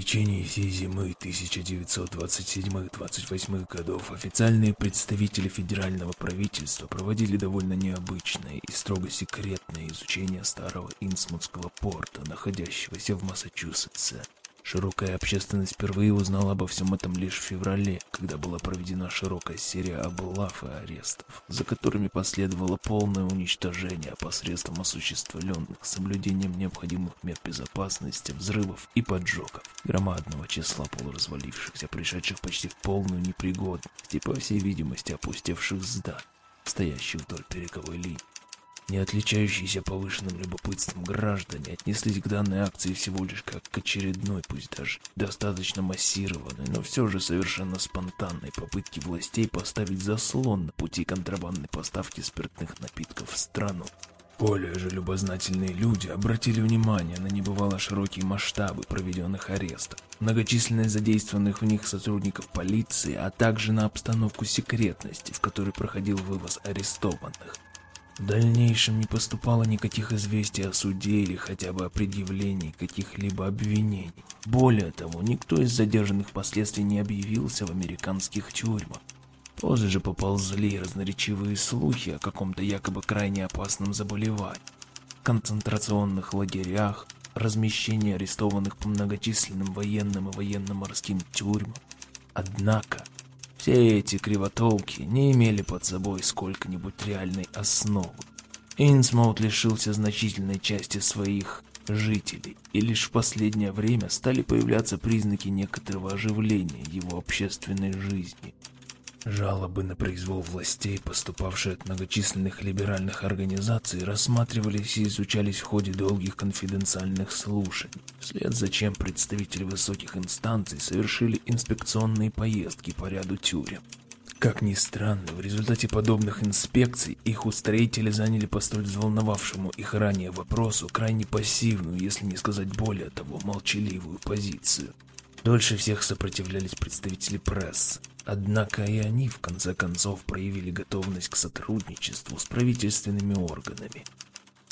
течение всей зимы 1927-28 годов официальные представители федерального правительства проводили довольно необычное и строго секретное изучение старого Инсмутского порта, находящегося в Массачусетсе. Широкая общественность впервые узнала обо всем этом лишь в феврале, когда была проведена широкая серия облав и арестов, за которыми последовало полное уничтожение посредством осуществленных соблюдением необходимых мер безопасности, взрывов и поджогов, громадного числа полуразвалившихся, пришедших почти в полную непригодность и, по всей видимости, опустевших зданий, стоящих вдоль береговой линии. Не отличающиеся повышенным любопытством граждане отнеслись к данной акции всего лишь как к очередной, пусть даже достаточно массированной, но все же совершенно спонтанной попытке властей поставить заслон на пути контрабандной поставки спиртных напитков в страну. Более же любознательные люди обратили внимание на небывало широкие масштабы проведенных арестов, многочисленность задействованных в них сотрудников полиции, а также на обстановку секретности, в которой проходил вывоз арестованных. В дальнейшем не поступало никаких известий о суде или хотя бы о предъявлении каких-либо обвинений. Более того, никто из задержанных впоследствии не объявился в американских тюрьмах. Позже же поползли разноречивые слухи о каком-то якобы крайне опасном заболевании, концентрационных лагерях, размещении арестованных по многочисленным военным и военно-морским тюрьмам. Однако, все эти кривотолки не имели под собой сколько-нибудь реальной основы. Инсмоут лишился значительной части своих жителей, и лишь в последнее время стали появляться признаки некоторого оживления его общественной жизни. Жалобы на произвол властей, поступавшие от многочисленных либеральных организаций, рассматривались и изучались в ходе долгих конфиденциальных слушаний, вслед за чем представители высоких инстанций совершили инспекционные поездки по ряду тюрем. Как ни странно, в результате подобных инспекций их устроители заняли по столь взволновавшему их ранее вопросу крайне пассивную, если не сказать более того, молчаливую позицию. Дольше всех сопротивлялись представители прессы. Однако и они в конце концов проявили готовность к сотрудничеству с правительственными органами.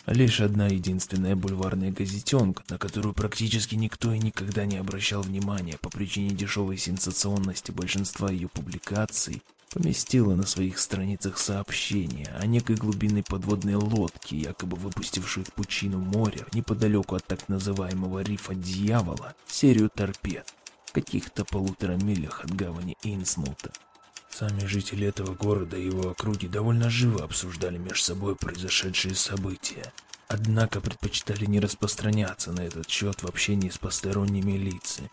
Лишь одна единственная бульварная газетенка, на которую практически никто и никогда не обращал внимания по причине дешевой сенсационности большинства ее публикаций, поместила на своих страницах сообщение о некой глубинной подводной лодке, якобы выпустившей в пучину моря, неподалеку от так называемого рифа Дьявола, серию торпед каких-то полутора милях от гавани Инсмута. Сами жители этого города и его округи довольно живо обсуждали между собой произошедшие события, однако предпочитали не распространяться на этот счет в общении с посторонними лицами.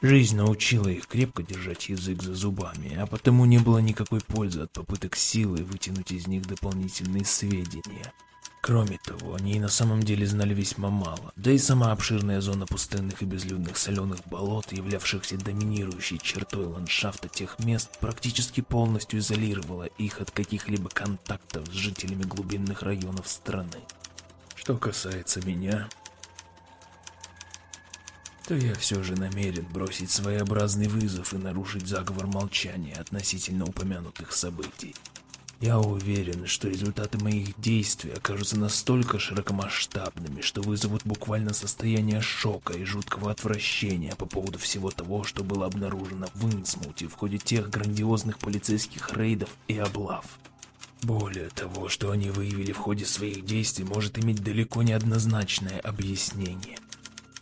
Жизнь научила их крепко держать язык за зубами, а потому не было никакой пользы от попыток силой вытянуть из них дополнительные сведения. Кроме того, они и на самом деле знали весьма мало, да и сама обширная зона пустынных и безлюдных соленых болот, являвшихся доминирующей чертой ландшафта тех мест, практически полностью изолировала их от каких-либо контактов с жителями глубинных районов страны. Что касается меня, то я все же намерен бросить своеобразный вызов и нарушить заговор молчания относительно упомянутых событий. Я уверен, что результаты моих действий окажутся настолько широкомасштабными, что вызовут буквально состояние шока и жуткого отвращения по поводу всего того, что было обнаружено в Инсмуте в ходе тех грандиозных полицейских рейдов и облав. Более того, что они выявили в ходе своих действий, может иметь далеко не однозначное объяснение –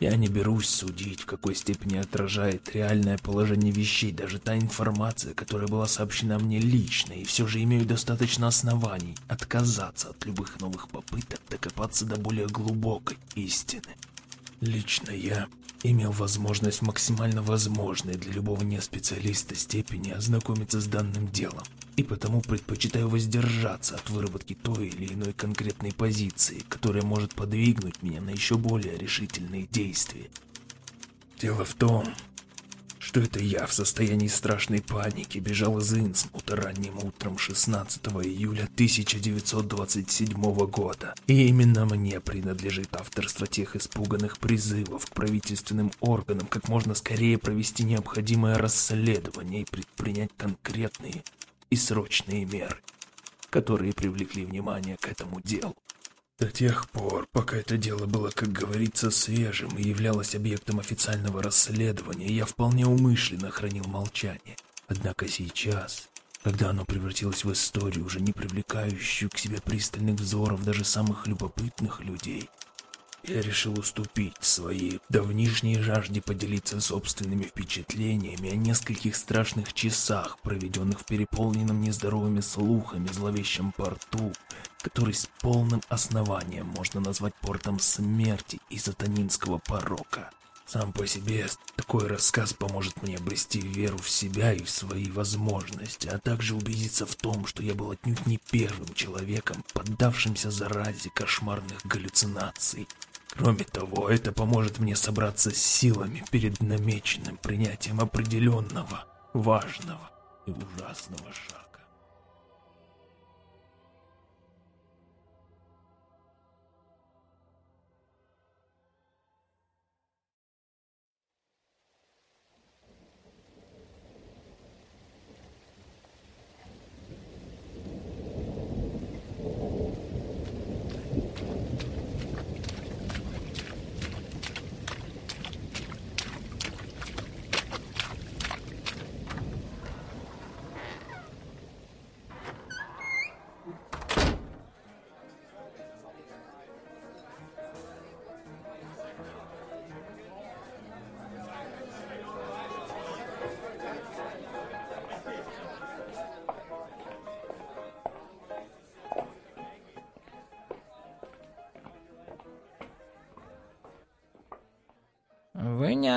я не берусь судить, в какой степени отражает реальное положение вещей даже та информация, которая была сообщена мне лично, и все же имею достаточно оснований отказаться от любых новых попыток докопаться до более глубокой истины. Лично я имел возможность максимально возможной для любого неспециалиста степени ознакомиться с данным делом, и потому предпочитаю воздержаться от выработки той или иной конкретной позиции, которая может подвигнуть меня на еще более решительные действия. Дело в том, что это я в состоянии страшной паники бежал из Инсмута ранним утром 16 июля 1927 года. И именно мне принадлежит авторство тех испуганных призывов к правительственным органам как можно скорее провести необходимое расследование и предпринять конкретные и срочные меры, которые привлекли внимание к этому делу. До тех пор, пока это дело было, как говорится, свежим и являлось объектом официального расследования, я вполне умышленно хранил молчание. Однако сейчас, когда оно превратилось в историю, уже не привлекающую к себе пристальных взоров даже самых любопытных людей, я решил уступить своей давнишней жажде поделиться собственными впечатлениями о нескольких страшных часах, проведенных в переполненном нездоровыми слухами зловещем порту, который с полным основанием можно назвать портом смерти и сатанинского порока. Сам по себе такой рассказ поможет мне обрести веру в себя и в свои возможности, а также убедиться в том, что я был отнюдь не первым человеком, поддавшимся заразе кошмарных галлюцинаций. Кроме того, это поможет мне собраться с силами перед намеченным принятием определенного, важного и ужасного шага.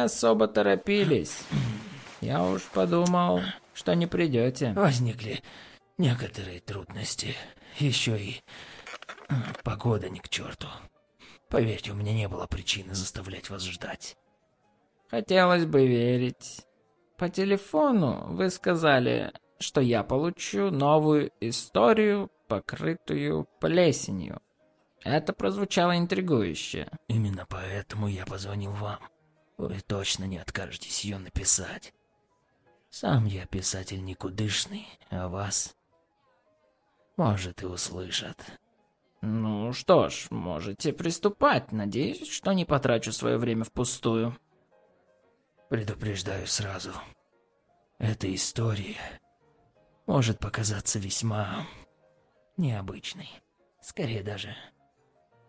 Не особо торопились. Я уж подумал, что не придете. Возникли некоторые трудности. Еще и э, погода не к черту. Поверьте, у меня не было причины заставлять вас ждать. Хотелось бы верить. По телефону вы сказали, что я получу новую историю, покрытую плесенью. Это прозвучало интригующе. Именно поэтому я позвонил вам. Вы точно не откажетесь ее написать. Сам я писатель никудышный, а вас, может, и услышат. Ну что ж, можете приступать. Надеюсь, что не потрачу свое время впустую. Предупреждаю сразу. Эта история может показаться весьма необычной. Скорее даже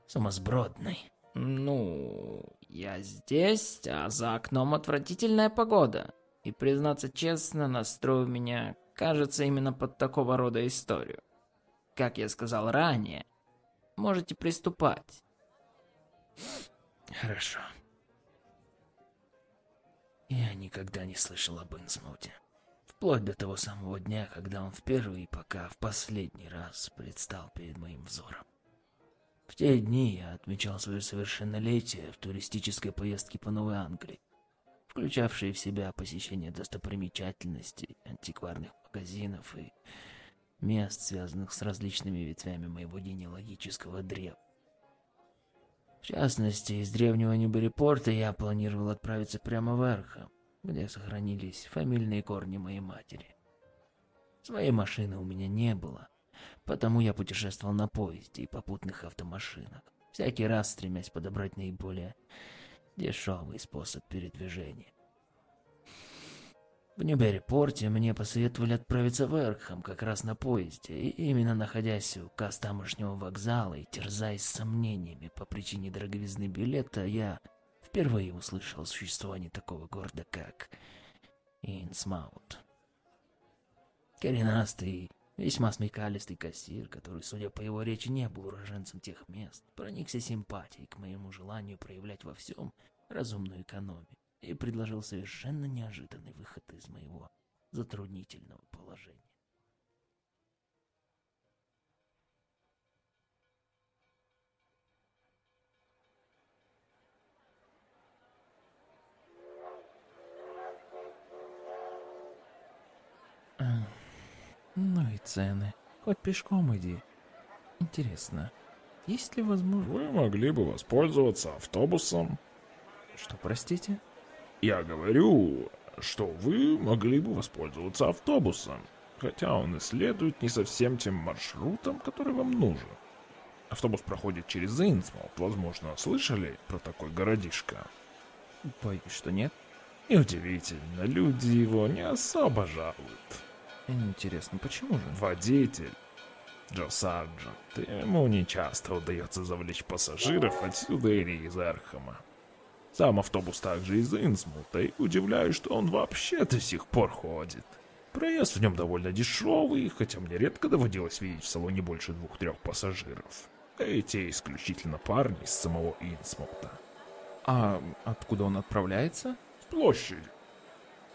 сумасбродной. Ну, я здесь, а за окном отвратительная погода. И, признаться честно, настрой у меня кажется именно под такого рода историю. Как я сказал ранее, можете приступать. Хорошо. Я никогда не слышал об Инсмуте. Вплоть до того самого дня, когда он впервые, пока в последний раз предстал перед моим взором. В те дни я отмечал свое совершеннолетие в туристической поездке по Новой Англии, включавшей в себя посещение достопримечательностей, антикварных магазинов и мест, связанных с различными ветвями моего генеалогического древа. В частности, из древнего Ньюберипорта я планировал отправиться прямо в Эрхам, где сохранились фамильные корни моей матери. Своей машины у меня не было, Потому я путешествовал на поезде и попутных автомашинах, всякий раз стремясь подобрать наиболее дешевый способ передвижения. В Ньюберри-порте мне посоветовали отправиться в Эркхам как раз на поезде, и именно находясь у касс тамошнего вокзала и терзаясь сомнениями по причине дороговизны билета, я впервые услышал о существовании такого города, как Инсмаут. Коренастый Весьма смекалистый кассир, который, судя по его речи, не был уроженцем тех мест, проникся симпатией к моему желанию проявлять во всем разумную экономию и предложил совершенно неожиданный выход из моего затруднительного положения. Ну и цены. Хоть пешком иди. Интересно, есть ли возможность... Вы могли бы воспользоваться автобусом. Что, простите? Я говорю, что вы могли бы воспользоваться автобусом, хотя он и следует не совсем тем маршрутом, который вам нужен. Автобус проходит через Инсмолт. Возможно, слышали про такой городишко? Боюсь, что нет. Неудивительно, люди его не особо жалуют. Интересно, почему же? Водитель Джо Сарджент. Ему не часто удается завлечь пассажиров отсюда или из Эрхама. Сам автобус также из Инсмута, и удивляюсь, что он вообще до сих пор ходит. Проезд в нем довольно дешевый, хотя мне редко доводилось видеть в салоне больше двух-трех пассажиров. Эти исключительно парни из самого Инсмута. А откуда он отправляется? С площади.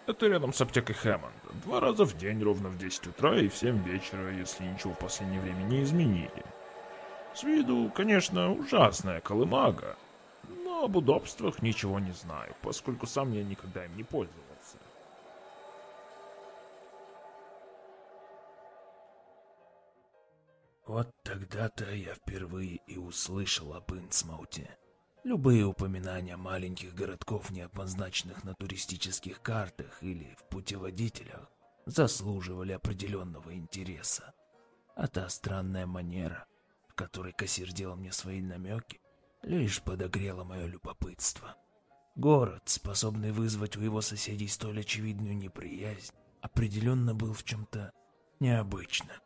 Это рядом с аптекой Хэммонда. Два раза в день, ровно в 10 утра и в 7 вечера, если ничего в последнее время не изменили. С виду, конечно, ужасная колымага, но об удобствах ничего не знаю, поскольку сам я никогда им не пользовался. Вот тогда-то я впервые и услышал об Инсмауте. Любые упоминания маленьких городков, не обозначенных на туристических картах или в путеводителях, заслуживали определенного интереса. А та странная манера, в которой кассир делал мне свои намеки, лишь подогрела мое любопытство. Город, способный вызвать у его соседей столь очевидную неприязнь, определенно был в чем-то необычным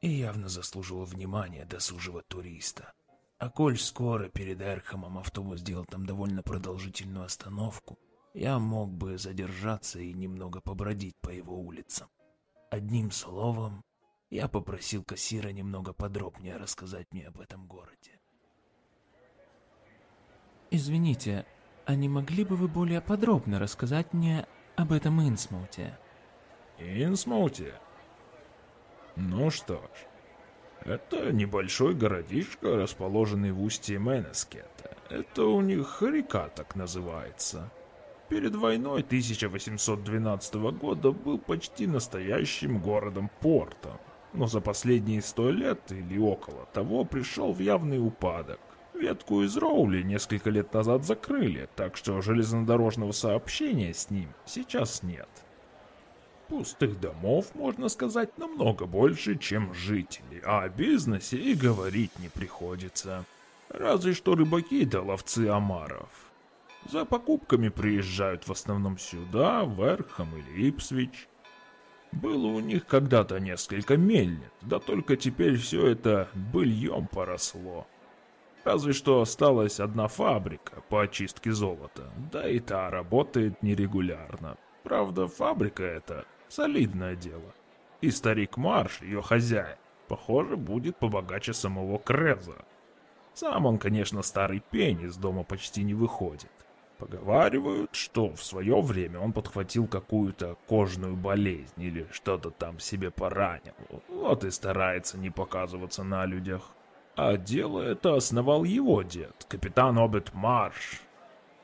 и явно заслуживал внимания досужего туриста. А коль скоро перед Эрхамом автобус сделал там довольно продолжительную остановку, я мог бы задержаться и немного побродить по его улицам. Одним словом, я попросил кассира немного подробнее рассказать мне об этом городе. Извините, а не могли бы вы более подробно рассказать мне об этом Инсмуте? Инсмуте? Ну что ж, это небольшой городишко, расположенный в устье Менескета. Это у них река так называется. Перед войной 1812 года был почти настоящим городом-портом, но за последние сто лет или около того пришел в явный упадок. Ветку из Роули несколько лет назад закрыли, так что железнодорожного сообщения с ним сейчас нет. Пустых домов, можно сказать, намного больше, чем жителей, а о бизнесе и говорить не приходится. Разве что рыбаки да ловцы омаров. За покупками приезжают в основном сюда, в Эрхам или Ипсвич. Было у них когда-то несколько мельниц, да только теперь все это быльем поросло. Разве что осталась одна фабрика по очистке золота, да и та работает нерегулярно. Правда, фабрика эта солидное дело. И старик Марш, ее хозяин, похоже, будет побогаче самого Креза. Сам он, конечно, старый пень, из дома почти не выходит. Поговаривают, что в свое время он подхватил какую-то кожную болезнь или что-то там себе поранил. Вот и старается не показываться на людях. А дело это основал его дед, капитан Обет Марш.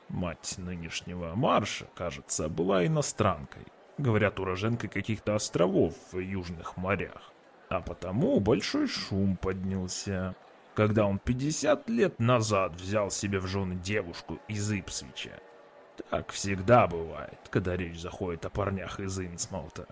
Мать нынешнего Марша, кажется, была иностранкой. Говорят, уроженкой каких-то островов в южных морях. А потому большой шум поднялся, когда он 50 лет назад взял себе в жены девушку из Ипсвича. Так всегда бывает, когда речь заходит о парнях из Инсмолта.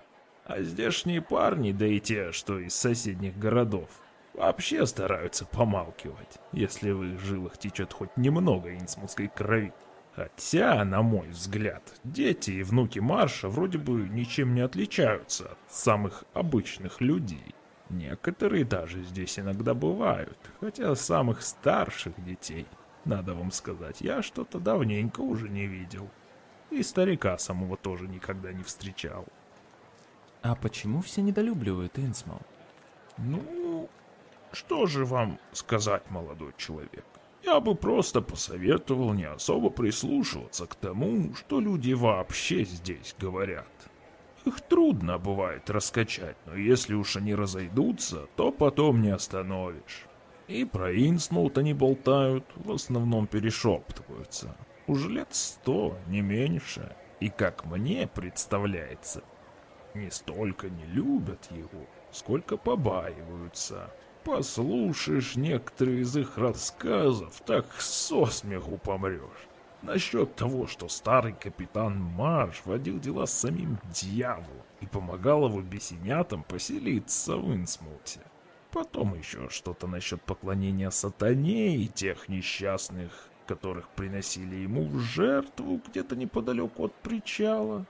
А здешние парни, да и те, что из соседних городов, вообще стараются помалкивать, если в их жилах течет хоть немного инсмутской крови. Хотя, на мой взгляд, дети и внуки Марша вроде бы ничем не отличаются от самых обычных людей. Некоторые даже здесь иногда бывают, хотя самых старших детей, надо вам сказать, я что-то давненько уже не видел. И старика самого тоже никогда не встречал. А почему все недолюбливают Инсмал? Ну, что же вам сказать, молодой человек? Я бы просто посоветовал не особо прислушиваться к тому, что люди вообще здесь говорят. Их трудно бывает раскачать, но если уж они разойдутся, то потом не остановишь. И про Инсмут они болтают, в основном перешептываются. Уже лет сто, не меньше. И как мне представляется, не столько не любят его, сколько побаиваются. Послушаешь некоторые из их рассказов, так со смеху помрешь. Насчет того, что старый капитан Марш водил дела с самим дьяволом и помогал его бесенятам поселиться в Инсмуте. Потом еще что-то насчет поклонения сатане и тех несчастных, которых приносили ему в жертву где-то неподалеку от причала.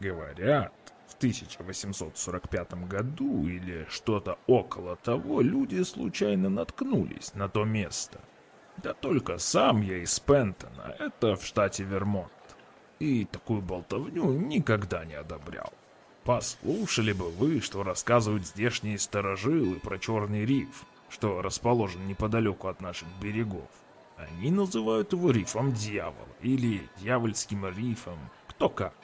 Говорят, в 1845 году или что-то около того люди случайно наткнулись на то место. Да только сам я из Пентона, это в штате Вермонт. И такую болтовню никогда не одобрял. Послушали бы вы, что рассказывают здешние старожилы про Черный риф, что расположен неподалеку от наших берегов. Они называют его рифом дьявола или дьявольским рифом, кто как.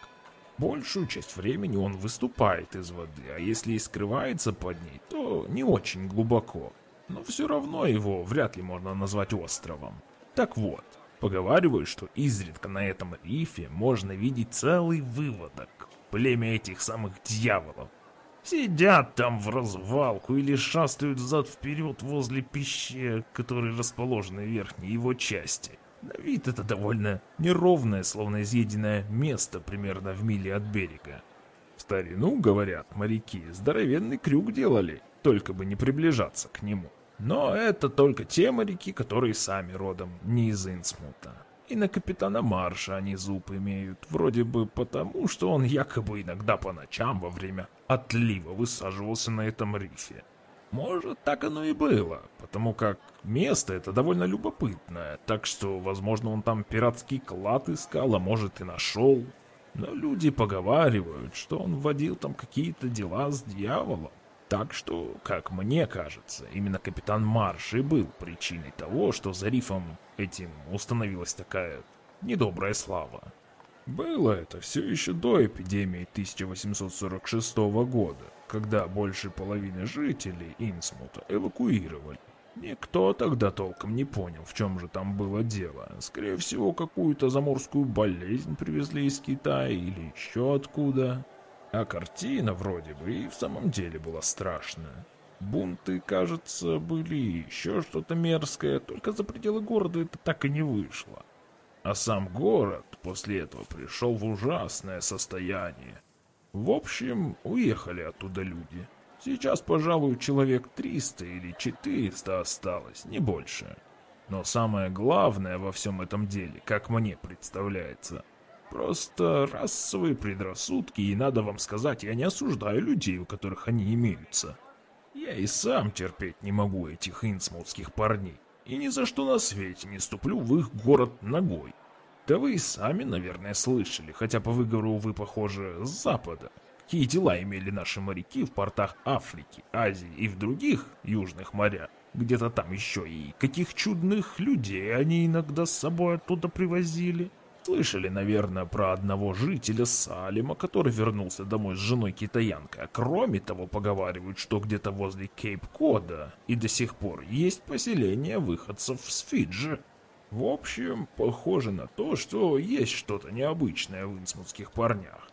Большую часть времени он выступает из воды, а если и скрывается под ней, то не очень глубоко. Но все равно его вряд ли можно назвать островом. Так вот, поговаривают, что изредка на этом рифе можно видеть целый выводок, племя этих самых дьяволов. Сидят там в развалку или шастают взад-вперед возле пещер, которые расположены в верхней его части. На вид это довольно неровное, словно изъеденное место примерно в миле от берега. В старину, говорят моряки, здоровенный крюк делали, только бы не приближаться к нему. Но это только те моряки, которые сами родом не из Инсмута. И на капитана Марша они зуб имеют, вроде бы потому, что он якобы иногда по ночам во время отлива высаживался на этом рифе. Может, так оно и было, потому как место это довольно любопытное, так что, возможно, он там пиратский клад искал, а может и нашел. Но люди поговаривают, что он водил там какие-то дела с дьяволом. Так что, как мне кажется, именно капитан Марш и был причиной того, что за рифом этим установилась такая недобрая слава. Было это все еще до эпидемии 1846 года, когда больше половины жителей Инсмута эвакуировали. Никто тогда толком не понял, в чем же там было дело. Скорее всего, какую-то заморскую болезнь привезли из Китая или еще откуда. А картина вроде бы и в самом деле была страшная. Бунты, кажется, были еще что-то мерзкое, только за пределы города это так и не вышло. А сам город после этого пришел в ужасное состояние. В общем, уехали оттуда люди. Сейчас, пожалуй, человек 300 или 400 осталось, не больше. Но самое главное во всем этом деле, как мне представляется, просто расовые предрассудки, и надо вам сказать, я не осуждаю людей, у которых они имеются. Я и сам терпеть не могу этих инсмутских парней, и ни за что на свете не ступлю в их город ногой. Да вы и сами, наверное, слышали, хотя по выговору вы, похоже, с запада. Какие дела имели наши моряки в портах Африки, Азии и в других южных морях? Где-то там еще и каких чудных людей они иногда с собой оттуда привозили. Слышали, наверное, про одного жителя Салима, который вернулся домой с женой китаянкой. А кроме того, поговаривают, что где-то возле Кейп-Кода и до сих пор есть поселение выходцев с Фиджи. В общем, похоже на то, что есть что-то необычное в инсмутских парнях.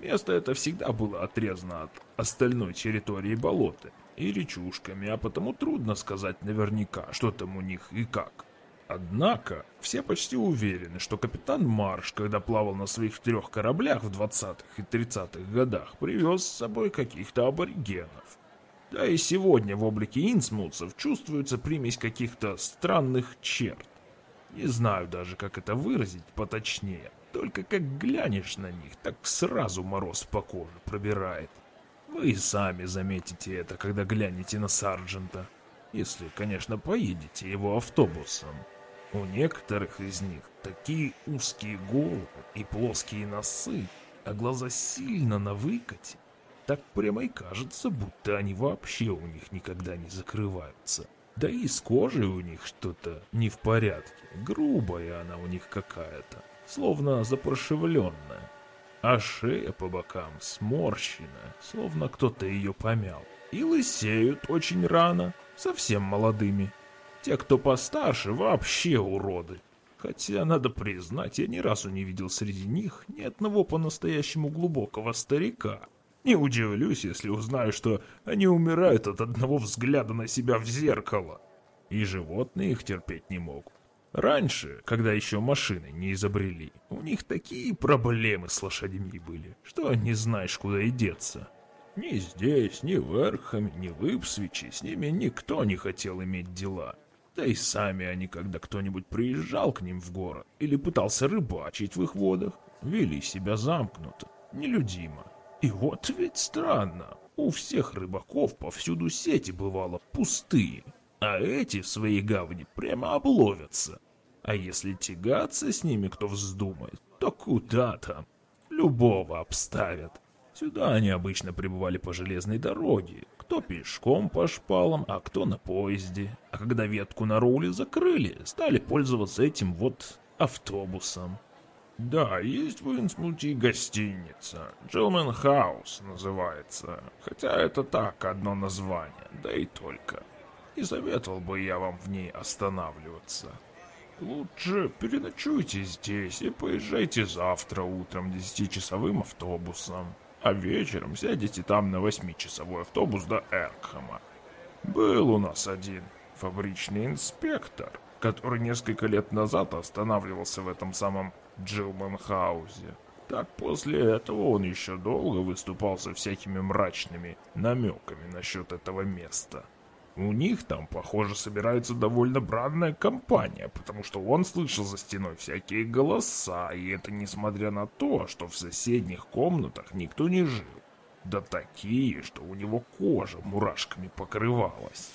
Место это всегда было отрезано от остальной территории болота и речушками, а потому трудно сказать наверняка, что там у них и как. Однако, все почти уверены, что капитан Марш, когда плавал на своих трех кораблях в 20-х и 30-х годах, привез с собой каких-то аборигенов. Да и сегодня в облике инсмутцев чувствуется примесь каких-то странных черт. Не знаю даже, как это выразить поточнее. Только как глянешь на них, так сразу мороз по коже пробирает. Вы и сами заметите это, когда глянете на сарджента. Если, конечно, поедете его автобусом. У некоторых из них такие узкие головы и плоские носы, а глаза сильно на выкате. Так прямо и кажется, будто они вообще у них никогда не закрываются. Да и с кожей у них что-то не в порядке. Грубая она у них какая-то, словно запрошевленная. А шея по бокам сморщена, словно кто-то ее помял. И лысеют очень рано, совсем молодыми. Те, кто постарше, вообще уроды. Хотя, надо признать, я ни разу не видел среди них ни одного по-настоящему глубокого старика. Не удивлюсь, если узнаю, что они умирают от одного взгляда на себя в зеркало. И животные их терпеть не могут. Раньше, когда еще машины не изобрели, у них такие проблемы с лошадьми были, что не знаешь, куда и деться. Ни здесь, ни в Эрхаме, ни в Ипсвиче с ними никто не хотел иметь дела. Да и сами они, когда кто-нибудь приезжал к ним в город или пытался рыбачить в их водах, вели себя замкнуто, нелюдимо. И вот ведь странно, у всех рыбаков повсюду сети бывало пустые, а эти в своей гавани прямо обловятся. А если тягаться с ними кто вздумает, то куда там? Любого обставят. Сюда они обычно прибывали по железной дороге, кто пешком по шпалам, а кто на поезде. А когда ветку на руле закрыли, стали пользоваться этим вот автобусом. Да, есть в Инсмуте гостиница. Джилмен Хаус называется. Хотя это так, одно название, да и только. Не советовал бы я вам в ней останавливаться. Лучше переночуйте здесь и поезжайте завтра утром десятичасовым автобусом. А вечером сядете там на восьмичасовой автобус до Эркхама. Был у нас один фабричный инспектор, который несколько лет назад останавливался в этом самом Джилманхаузе. Так после этого он еще долго выступал со всякими мрачными намеками насчет этого места. У них там, похоже, собирается довольно бранная компания, потому что он слышал за стеной всякие голоса, и это несмотря на то, что в соседних комнатах никто не жил. Да такие, что у него кожа мурашками покрывалась.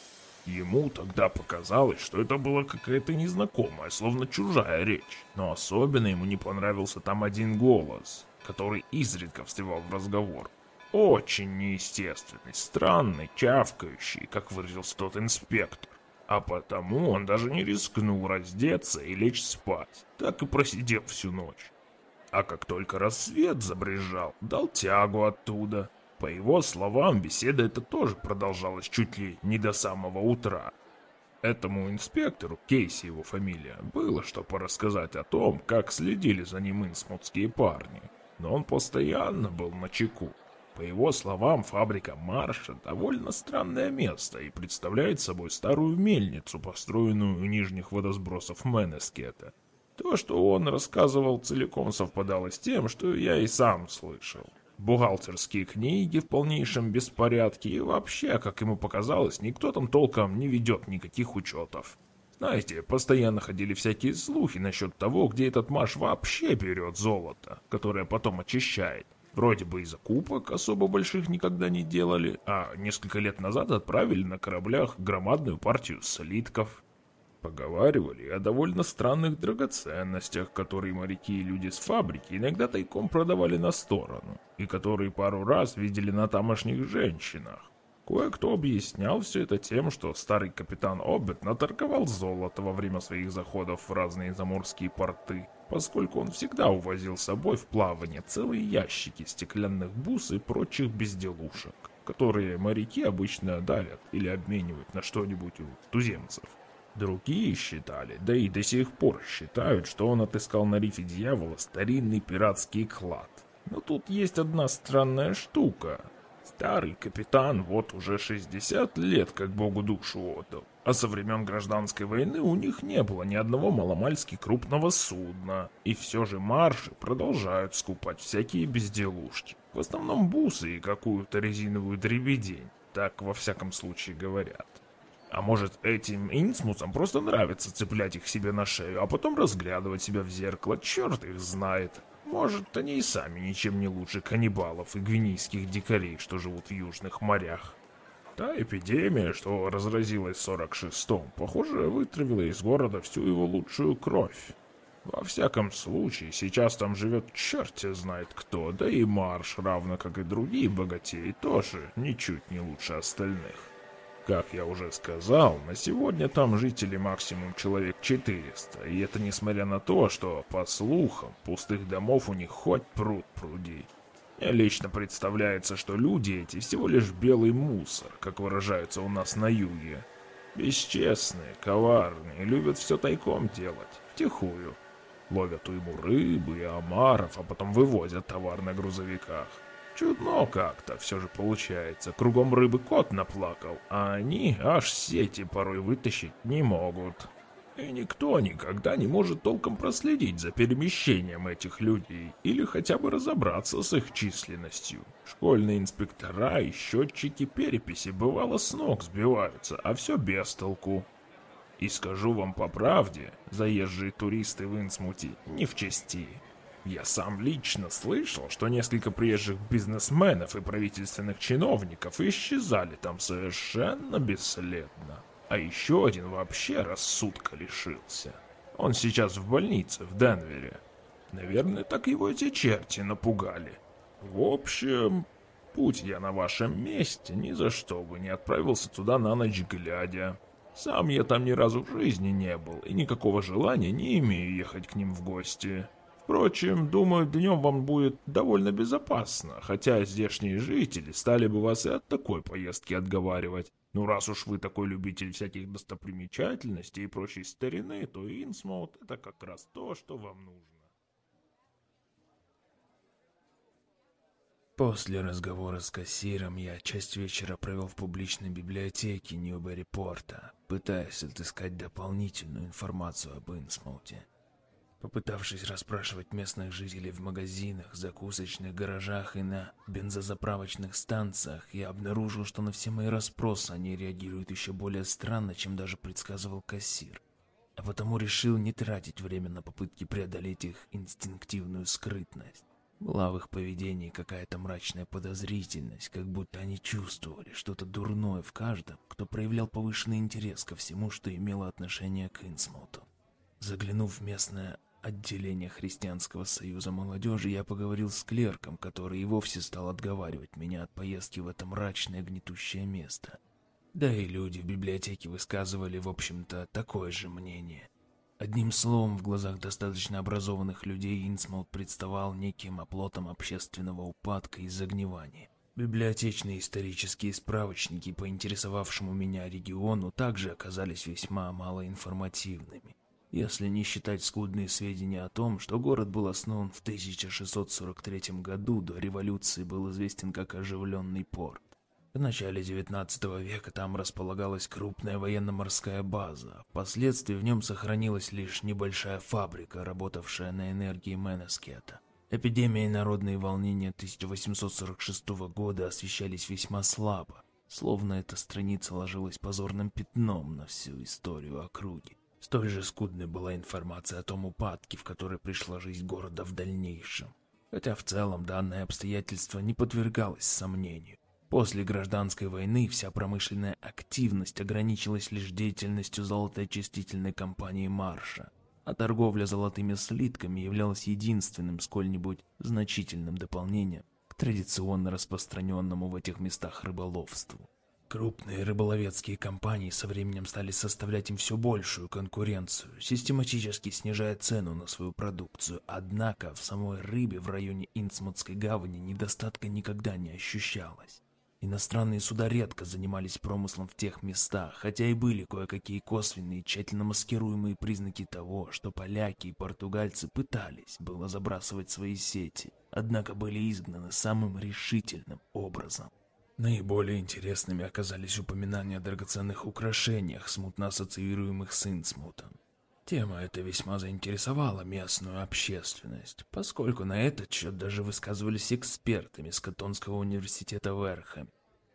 Ему тогда показалось, что это была какая-то незнакомая, словно чужая речь. Но особенно ему не понравился там один голос, который изредка встревал в разговор. Очень неестественный, странный, чавкающий, как выразился тот инспектор. А потому он даже не рискнул раздеться и лечь спать, так и просидел всю ночь. А как только рассвет забрежал, дал тягу оттуда, по его словам, беседа эта тоже продолжалась чуть ли не до самого утра. Этому инспектору, Кейси его фамилия, было что порассказать о том, как следили за ним инсмутские парни. Но он постоянно был на чеку. По его словам, фабрика Марша довольно странное место и представляет собой старую мельницу, построенную у нижних водосбросов Менескета. То, что он рассказывал, целиком совпадало с тем, что я и сам слышал бухгалтерские книги в полнейшем беспорядке, и вообще, как ему показалось, никто там толком не ведет никаких учетов. Знаете, постоянно ходили всякие слухи насчет того, где этот Маш вообще берет золото, которое потом очищает. Вроде бы и закупок особо больших никогда не делали, а несколько лет назад отправили на кораблях громадную партию слитков. Поговаривали о довольно странных драгоценностях, которые моряки и люди с фабрики иногда тайком продавали на сторону, и которые пару раз видели на тамошних женщинах. Кое-кто объяснял все это тем, что старый капитан Оббет наторговал золото во время своих заходов в разные заморские порты, поскольку он всегда увозил с собой в плавание целые ящики стеклянных бус и прочих безделушек, которые моряки обычно дарят или обменивают на что-нибудь у туземцев. Другие считали, да и до сих пор считают, что он отыскал на рифе дьявола старинный пиратский клад. Но тут есть одна странная штука. Старый капитан вот уже 60 лет как богу душу отдал. А со времен гражданской войны у них не было ни одного маломальски крупного судна. И все же марши продолжают скупать всякие безделушки. В основном бусы и какую-то резиновую дребедень. Так во всяком случае говорят. А может, этим инсмусам просто нравится цеплять их себе на шею, а потом разглядывать себя в зеркало, черт их знает. Может, они и сами ничем не лучше каннибалов и гвинейских дикарей, что живут в южных морях. Та эпидемия, что разразилась в 46-м, похоже, вытравила из города всю его лучшую кровь. Во всяком случае, сейчас там живет черт знает кто, да и Марш, равно как и другие богатеи, тоже ничуть не лучше остальных. Как я уже сказал, на сегодня там жители максимум человек 400, и это несмотря на то, что, по слухам, пустых домов у них хоть пруд пруди. Мне лично представляется, что люди эти всего лишь белый мусор, как выражаются у нас на юге. Бесчестные, коварные, любят все тайком делать, втихую. Ловят уйму рыбы и омаров, а потом вывозят товар на грузовиках. Чудно как-то все же получается. Кругом рыбы кот наплакал, а они аж сети порой вытащить не могут. И никто никогда не может толком проследить за перемещением этих людей или хотя бы разобраться с их численностью. Школьные инспектора и счетчики переписи бывало с ног сбиваются, а все без толку. И скажу вам по правде, заезжие туристы в Инсмути не в чести. Я сам лично слышал, что несколько приезжих бизнесменов и правительственных чиновников исчезали там совершенно бесследно. А еще один вообще рассудка лишился. Он сейчас в больнице в Денвере. Наверное, так его эти черти напугали. В общем, путь я на вашем месте ни за что бы не отправился туда на ночь глядя. Сам я там ни разу в жизни не был, и никакого желания не имею ехать к ним в гости. Впрочем, думаю, днем вам будет довольно безопасно, хотя здешние жители стали бы вас и от такой поездки отговаривать. Ну, раз уж вы такой любитель всяких достопримечательностей и прочей старины, то Инсмоут — это как раз то, что вам нужно. После разговора с кассиром я часть вечера провел в публичной библиотеке Ньюберри-Порта, пытаясь отыскать дополнительную информацию об Инсмоуте. Попытавшись расспрашивать местных жителей в магазинах, закусочных, гаражах и на бензозаправочных станциях, я обнаружил, что на все мои расспросы они реагируют еще более странно, чем даже предсказывал кассир. А потому решил не тратить время на попытки преодолеть их инстинктивную скрытность. Была в их поведении какая-то мрачная подозрительность, как будто они чувствовали что-то дурное в каждом, кто проявлял повышенный интерес ко всему, что имело отношение к Инсмуту. Заглянув в местное отделения Христианского союза молодежи я поговорил с клерком, который и вовсе стал отговаривать меня от поездки в это мрачное гнетущее место. Да и люди в библиотеке высказывали, в общем-то, такое же мнение. Одним словом, в глазах достаточно образованных людей Инсмолт представал неким оплотом общественного упадка и загнивания. Библиотечные исторические справочники по интересовавшему меня региону также оказались весьма малоинформативными если не считать скудные сведения о том, что город был основан в 1643 году, до революции был известен как оживленный порт. В начале XIX века там располагалась крупная военно-морская база. Впоследствии в нем сохранилась лишь небольшая фабрика, работавшая на энергии Менескета. Эпидемия и народные волнения 1846 года освещались весьма слабо, словно эта страница ложилась позорным пятном на всю историю округи. Столь же скудной была информация о том упадке, в который пришла жизнь города в дальнейшем. Хотя в целом данное обстоятельство не подвергалось сомнению. После гражданской войны вся промышленная активность ограничилась лишь деятельностью золотоочистительной компании Марша, а торговля золотыми слитками являлась единственным сколь-нибудь значительным дополнением к традиционно распространенному в этих местах рыболовству. Крупные рыболовецкие компании со временем стали составлять им все большую конкуренцию, систематически снижая цену на свою продукцию. Однако в самой рыбе в районе Инсмутской гавани недостатка никогда не ощущалось. Иностранные суда редко занимались промыслом в тех местах, хотя и были кое-какие косвенные, тщательно маскируемые признаки того, что поляки и португальцы пытались было забрасывать свои сети, однако были изгнаны самым решительным образом. Наиболее интересными оказались упоминания о драгоценных украшениях, смутно ассоциируемых с Инсмутом. Тема эта весьма заинтересовала местную общественность, поскольку на этот счет даже высказывались экспертами с Катонского университета в Эрхаме,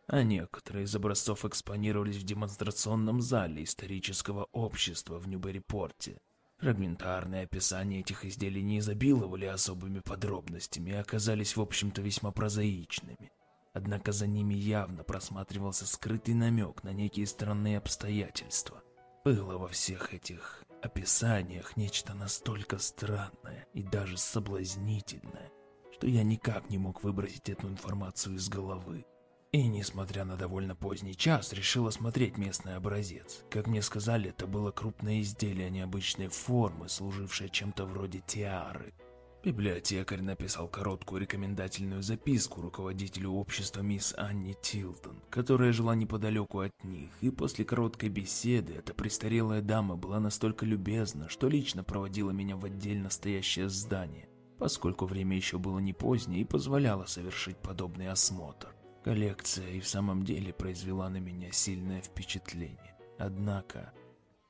а некоторые из образцов экспонировались в демонстрационном зале исторического общества в Ньюберри-Порте. Фрагментарные описания этих изделий не изобиловали особыми подробностями и оказались, в общем-то, весьма прозаичными. Однако за ними явно просматривался скрытый намек на некие странные обстоятельства. Было во всех этих описаниях нечто настолько странное и даже соблазнительное, что я никак не мог выбросить эту информацию из головы. И, несмотря на довольно поздний час, решил осмотреть местный образец. Как мне сказали, это было крупное изделие необычной формы, служившее чем-то вроде тиары. Библиотекарь написал короткую рекомендательную записку руководителю общества мисс Анни Тилтон, которая жила неподалеку от них, и после короткой беседы эта престарелая дама была настолько любезна, что лично проводила меня в отдельно стоящее здание, поскольку время еще было не позднее и позволяло совершить подобный осмотр. Коллекция и в самом деле произвела на меня сильное впечатление. Однако,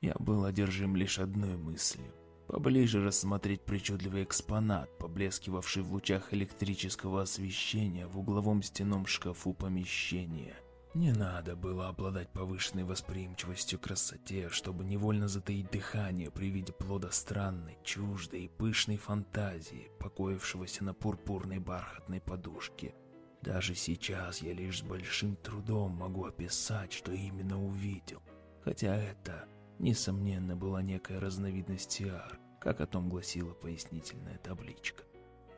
Я был одержим лишь одной мыслью. Поближе рассмотреть причудливый экспонат, поблескивавший в лучах электрического освещения в угловом стенном шкафу помещения. Не надо было обладать повышенной восприимчивостью к красоте, чтобы невольно затаить дыхание при виде плода странной, чуждой и пышной фантазии, покоившегося на пурпурной бархатной подушке. Даже сейчас я лишь с большим трудом могу описать, что именно увидел. Хотя это, несомненно, была некая разновидность тиар, как о том гласила пояснительная табличка.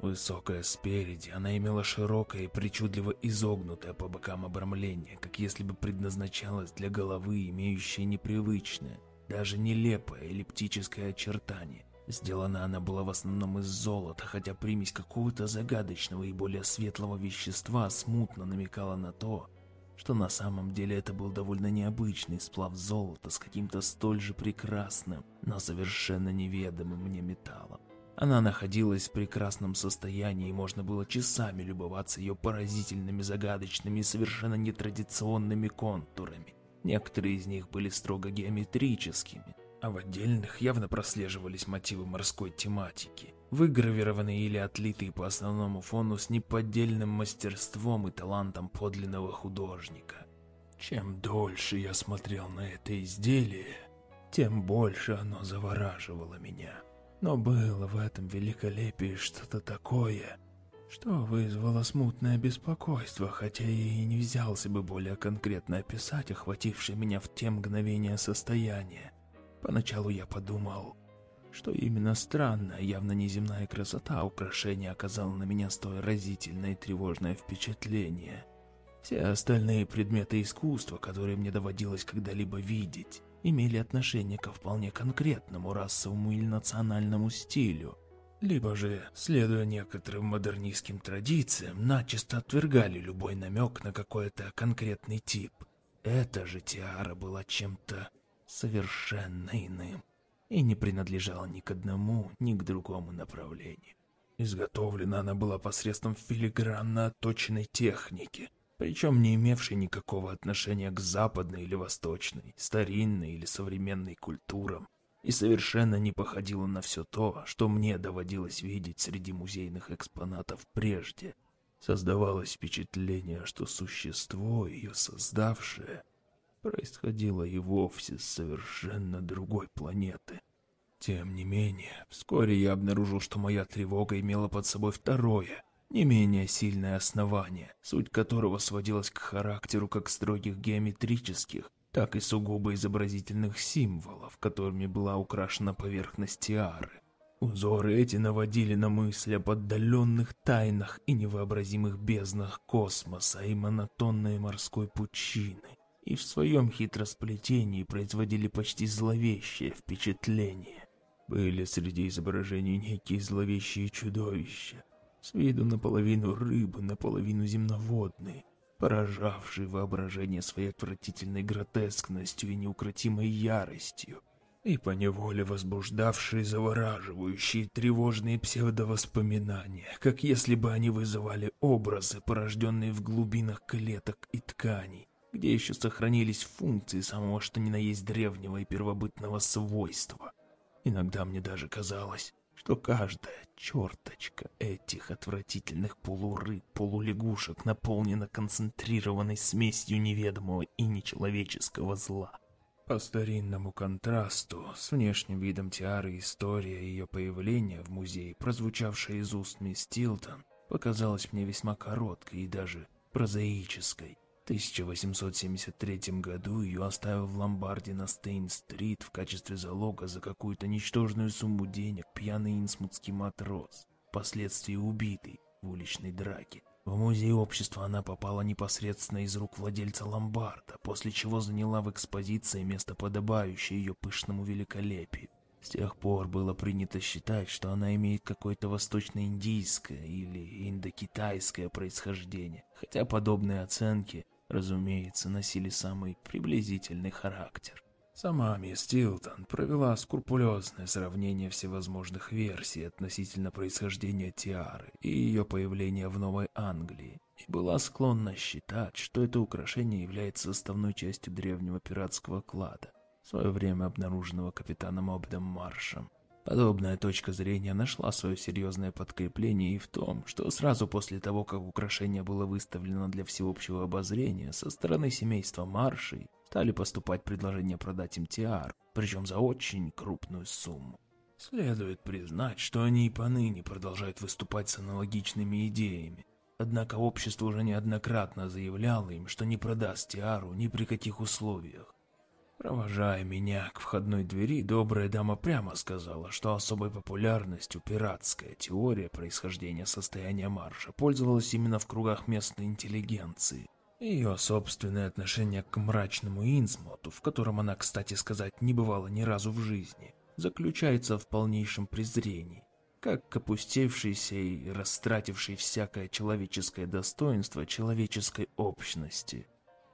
Высокая спереди, она имела широкое и причудливо изогнутое по бокам обрамление, как если бы предназначалась для головы, имеющей непривычное, даже нелепое эллиптическое очертание. Сделана она была в основном из золота, хотя примесь какого-то загадочного и более светлого вещества смутно намекала на то, что на самом деле это был довольно необычный сплав золота с каким-то столь же прекрасным, но совершенно неведомым мне металлом. Она находилась в прекрасном состоянии, и можно было часами любоваться ее поразительными, загадочными и совершенно нетрадиционными контурами. Некоторые из них были строго геометрическими, а в отдельных явно прослеживались мотивы морской тематики, выгравированные или отлитые по основному фону с неподдельным мастерством и талантом подлинного художника. Чем дольше я смотрел на это изделие, тем больше оно завораживало меня. Но было в этом великолепии что-то такое, что вызвало смутное беспокойство, хотя я и не взялся бы более конкретно описать охватившее меня в те мгновения состояние. Поначалу я подумал, что именно странная, явно неземная красота украшения оказала на меня столь разительное и тревожное впечатление. Все остальные предметы искусства, которые мне доводилось когда-либо видеть, имели отношение ко вполне конкретному расовому или национальному стилю, либо же, следуя некоторым модернистским традициям, начисто отвергали любой намек на какой-то конкретный тип. Эта же тиара была чем-то совершенно иным и не принадлежала ни к одному, ни к другому направлению. Изготовлена она была посредством филигранно отточенной техники – причем не имевший никакого отношения к западной или восточной, старинной или современной культурам, и совершенно не походила на все то, что мне доводилось видеть среди музейных экспонатов прежде. Создавалось впечатление, что существо, ее создавшее, происходило и вовсе с совершенно другой планеты. Тем не менее, вскоре я обнаружил, что моя тревога имела под собой второе, не менее сильное основание, суть которого сводилась к характеру как строгих геометрических, так и сугубо изобразительных символов, которыми была украшена поверхность тиары. Узоры эти наводили на мысль об отдаленных тайнах и невообразимых безднах космоса и монотонной морской пучины, и в своем хитросплетении производили почти зловещее впечатление. Были среди изображений некие зловещие чудовища, с виду наполовину рыбы, наполовину земноводной, поражавший воображение своей отвратительной гротескностью и неукротимой яростью, и поневоле возбуждавшие завораживающие тревожные псевдовоспоминания, как если бы они вызывали образы, порожденные в глубинах клеток и тканей, где еще сохранились функции самого что ни на есть древнего и первобытного свойства. Иногда мне даже казалось, что каждая черточка этих отвратительных полурыб, полулягушек наполнена концентрированной смесью неведомого и нечеловеческого зла. По старинному контрасту с внешним видом тиары история ее появления в музее, прозвучавшая из уст мисс Тилтон, показалась мне весьма короткой и даже прозаической. 1873 году ее оставил в ломбарде на Стейн-стрит в качестве залога за какую-то ничтожную сумму денег пьяный инсмутский матрос, впоследствии убитый в уличной драке. В музей общества она попала непосредственно из рук владельца ломбарда, после чего заняла в экспозиции место подобающее ее пышному великолепию. С тех пор было принято считать, что она имеет какое-то восточно-индийское или индокитайское происхождение, хотя подобные оценки разумеется, носили самый приблизительный характер. Сама мисс Тилтон провела скрупулезное сравнение всевозможных версий относительно происхождения тиары и ее появления в Новой Англии, и была склонна считать, что это украшение является составной частью древнего пиратского клада. в свое время обнаруженного капитаном Обдом Маршем. Подобная точка зрения нашла свое серьезное подкрепление и в том, что сразу после того, как украшение было выставлено для всеобщего обозрения, со стороны семейства Маршей стали поступать предложения продать им тиар, причем за очень крупную сумму. Следует признать, что они и поныне продолжают выступать с аналогичными идеями. Однако общество уже неоднократно заявляло им, что не продаст тиару ни при каких условиях. Провожая меня к входной двери, добрая дама прямо сказала, что особой популярностью пиратская теория происхождения состояния марша пользовалась именно в кругах местной интеллигенции. Ее собственное отношение к мрачному Инсмоту, в котором она, кстати сказать, не бывала ни разу в жизни, заключается в полнейшем презрении, как к опустевшейся и растратившей всякое человеческое достоинство человеческой общности.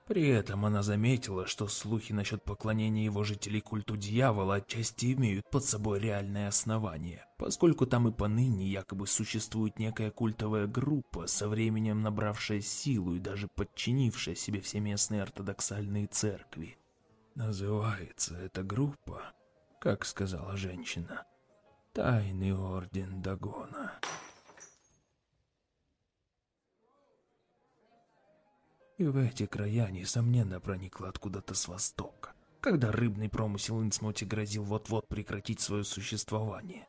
При этом она заметила, что слухи насчет поклонения его жителей культу дьявола отчасти имеют под собой реальное основание, поскольку там и поныне якобы существует некая культовая группа, со временем набравшая силу и даже подчинившая себе все местные ортодоксальные церкви. Называется эта группа, как сказала женщина, Тайный Орден Дагона. И в эти края, несомненно, проникла откуда-то с востока, когда рыбный промысел Инсмути грозил вот-вот прекратить свое существование.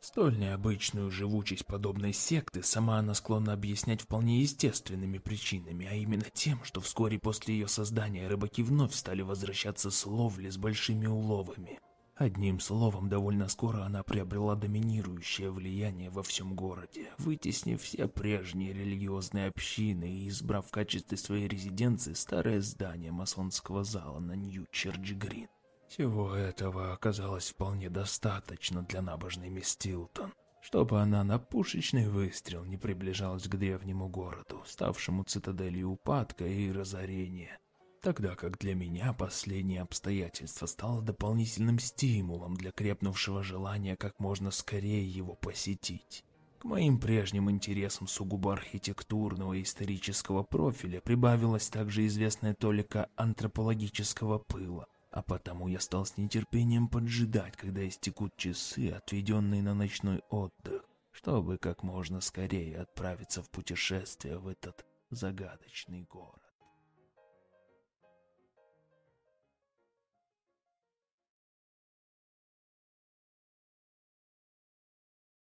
Столь необычную живучесть подобной секты сама она склонна объяснять вполне естественными причинами, а именно тем, что вскоре после ее создания рыбаки вновь стали возвращаться с ловли с большими уловами – Одним словом, довольно скоро она приобрела доминирующее влияние во всем городе, вытеснив все прежние религиозные общины и избрав в качестве своей резиденции старое здание масонского зала на Нью-Черджи-Грин. Всего этого оказалось вполне достаточно для набожной мисс Тилтон, чтобы она на пушечный выстрел не приближалась к древнему городу, ставшему цитаделью упадка и разорения тогда как для меня последнее обстоятельство стало дополнительным стимулом для крепнувшего желания как можно скорее его посетить. К моим прежним интересам сугубо архитектурного и исторического профиля прибавилась также известная толика антропологического пыла, а потому я стал с нетерпением поджидать, когда истекут часы, отведенные на ночной отдых, чтобы как можно скорее отправиться в путешествие в этот загадочный город.